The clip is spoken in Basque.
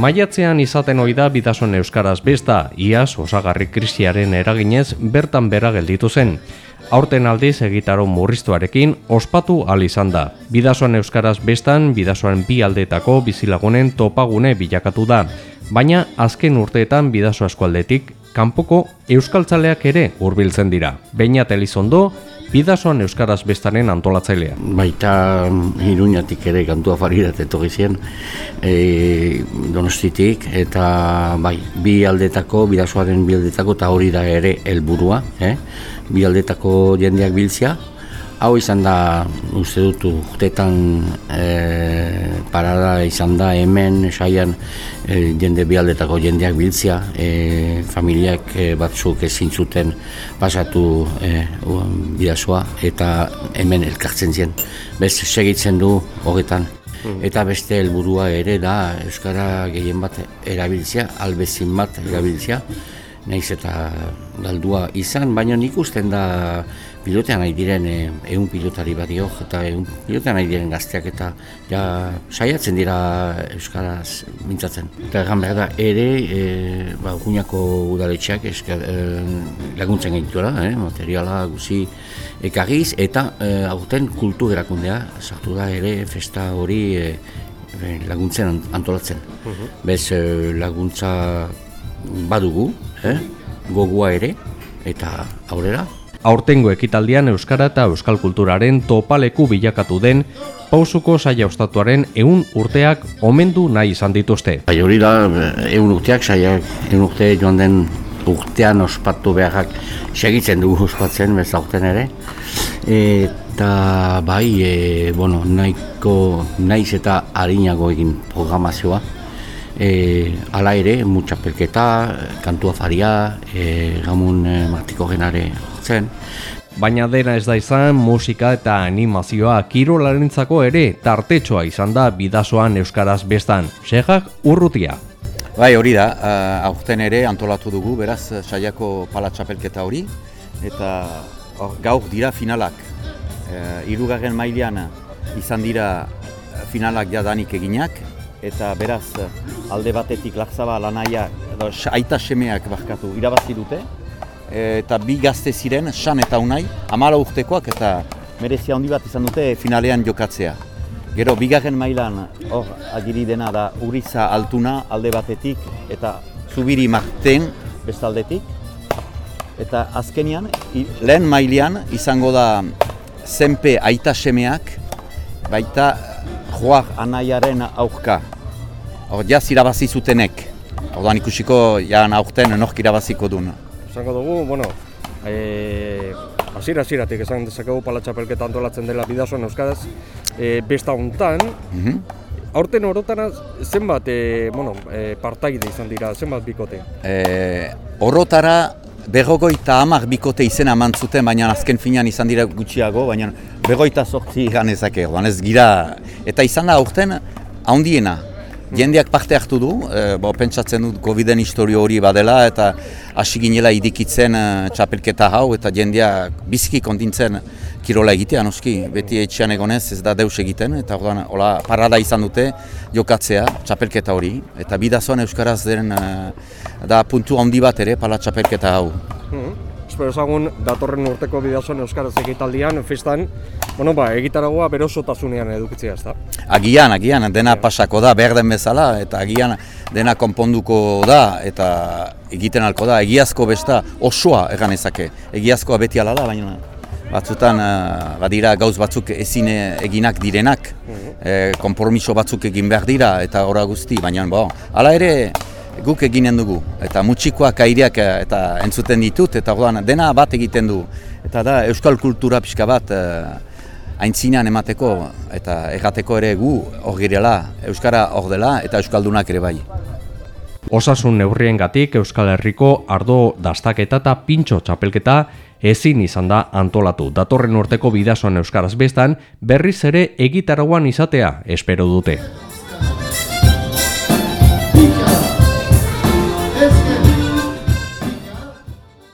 Maiatzean izaten oida bidason euskaraz besta, iaz osagarri krisiaren eraginez bertan bera gelditu zen. Aurten aldiz egitaro murriztuarekin ospatu al izan da. Bidasoan euskaraz bestan, bidasoan bi aldetako bizilagunen topagune bilakatu da. Baina azken urteetan bidaso eskualdetik kanpoko euskaltzaleak ere hurbiltzen dira. Beina Elizondo, bidasoan euskaraz bestaren antolatzailea. Baita iruñatik ere kantua farirat etorri zien e, donostitik eta bai, bi aldetako, bidasoaren bi aldetako eta hori da ere helburua, eh? bi aldetako jendeak biltzia, Hau izan da, uste dut, urtetan e, parada izan da hemen, saian e, jende bialdetako jendeak biltzia, e, familiak e, batzuk ezin zuten pasatu e, bidazoa eta hemen elkartzen zien. Bez, segitzen du horretan. Hmm. Eta beste helburua ere da Euskara gehien bat erabiltzea, albezin bat erabiltzea, nahiz eta galdua izan, baina nik usten da pilotean nahi diren ehun pilotari bat eta ehun pilotean nahi diren gazteak eta ja, saiatzen dira Euskaraz mintzatzen. Eta egan behar da, ere, e, ba, guñako udaletxeak eska, e, laguntzen gaituela, eh, materiala guzi ekarriz, eta e, aurten kultu erakundea, sartu da ere festa hori e, laguntzen antolatzen. Uh Bez laguntza badugu, eh? gogua ere, eta aurrera, Aurtengo ekitaldian Euskara eta Euskal Kulturaren topaleku bilakatu den pausuko saia ostatuaren eun urteak omendu nahi izan dituzte. Bai hori da, eun urteak saia, eun urte joan den urtean ospatu beharrak segitzen dugu ospatzen, bez aurten ere. Eta bai, e, bueno, nahiko, naiz eta harinago egin programazioa. E, ala ere, mutxapelketa, kantua faria, e, gamun e, martiko genare zen. Baina dena ez da izan musika eta animazioa kirolarentzako ere tartetxoa izan da bidasoan euskaraz bestan. Segak urrutia. Bai, hori da, uh, aurten ere antolatu dugu, beraz, saiako palatxapelketa hori, eta or, gaur dira finalak. Uh, irugarren mailean izan dira finalak jadanik eginak, eta beraz, alde batetik lakzaba lanaia, aita semeak barkatu, irabazi dute, eta bi gazte ziren, san eta unai, amala urtekoak eta merezia handi bat izan dute finalean jokatzea. Gero, bigarren mailan, hor, agiri dena da Uriza altuna alde batetik eta Zubiri marten bestaldetik. Eta azkenian, lehen mailean izango da Zenpe aita semeak, baita Joar anaiaren aurka. Hor, jaz irabazi zutenek. Hor, ikusiko, jan aurten nork irabaziko duen esango dugu, bueno, e, azira aziratik esan dezakegu palatxapelketa antolatzen dela bidazoan euskadaz, e, besta hontan, mm aurten orotara zenbat e, bueno, e, partaide izan dira, zenbat bikote? E, orotara berrogoita hamar bikote izena eman zuten, baina azken finean izan dira gutxiago, baina berrogoita sortzi ganezake, ez gira, eta izan da aurten, handiena, Jendeak parte hartu du, e, bo, pentsatzen dut COVID-en historio hori badela eta hasi ginela idikitzen e, txapelketa hau eta jendeak biziki kontintzen kirola egitea noski, beti etxean egonez ez da deus egiten eta ordan, hola, parada izan dute jokatzea txapelketa hori. Eta bidazoan euskaraz den e, da puntu handi bat ere pala txapelketa hau. Mhm espero ezagun datorren urteko bideazon euskaraz egitaldian, festan, bueno, ba, egitaragoa berosotasunean edukitzea, ez da? Agian, agian, dena pasako da, behar den bezala, eta agian dena konponduko da, eta egiten alko da, egiazko besta osoa egan ezake, egiazkoa beti ala da, baina batzutan uh, badira gauz batzuk ezin eginak direnak, mm konpromiso batzuk egin behar dira, eta ora guzti, baina, bo, ala ere, guk eginen dugu. Eta mutxikoak aireak eh, eta entzuten ditut, eta orduan dena bat egiten du. Eta da euskal kultura pixka bat uh, aintzinean emateko eta egateko ere gu hor girela, euskara hor dela eta euskaldunak ere bai. Osasun neurrien gatik Euskal Herriko ardo dastaketa eta pintxo txapelketa ezin izan da antolatu. Datorren urteko bidazoan Euskaraz bestan berriz ere egitaragoan izatea espero dute.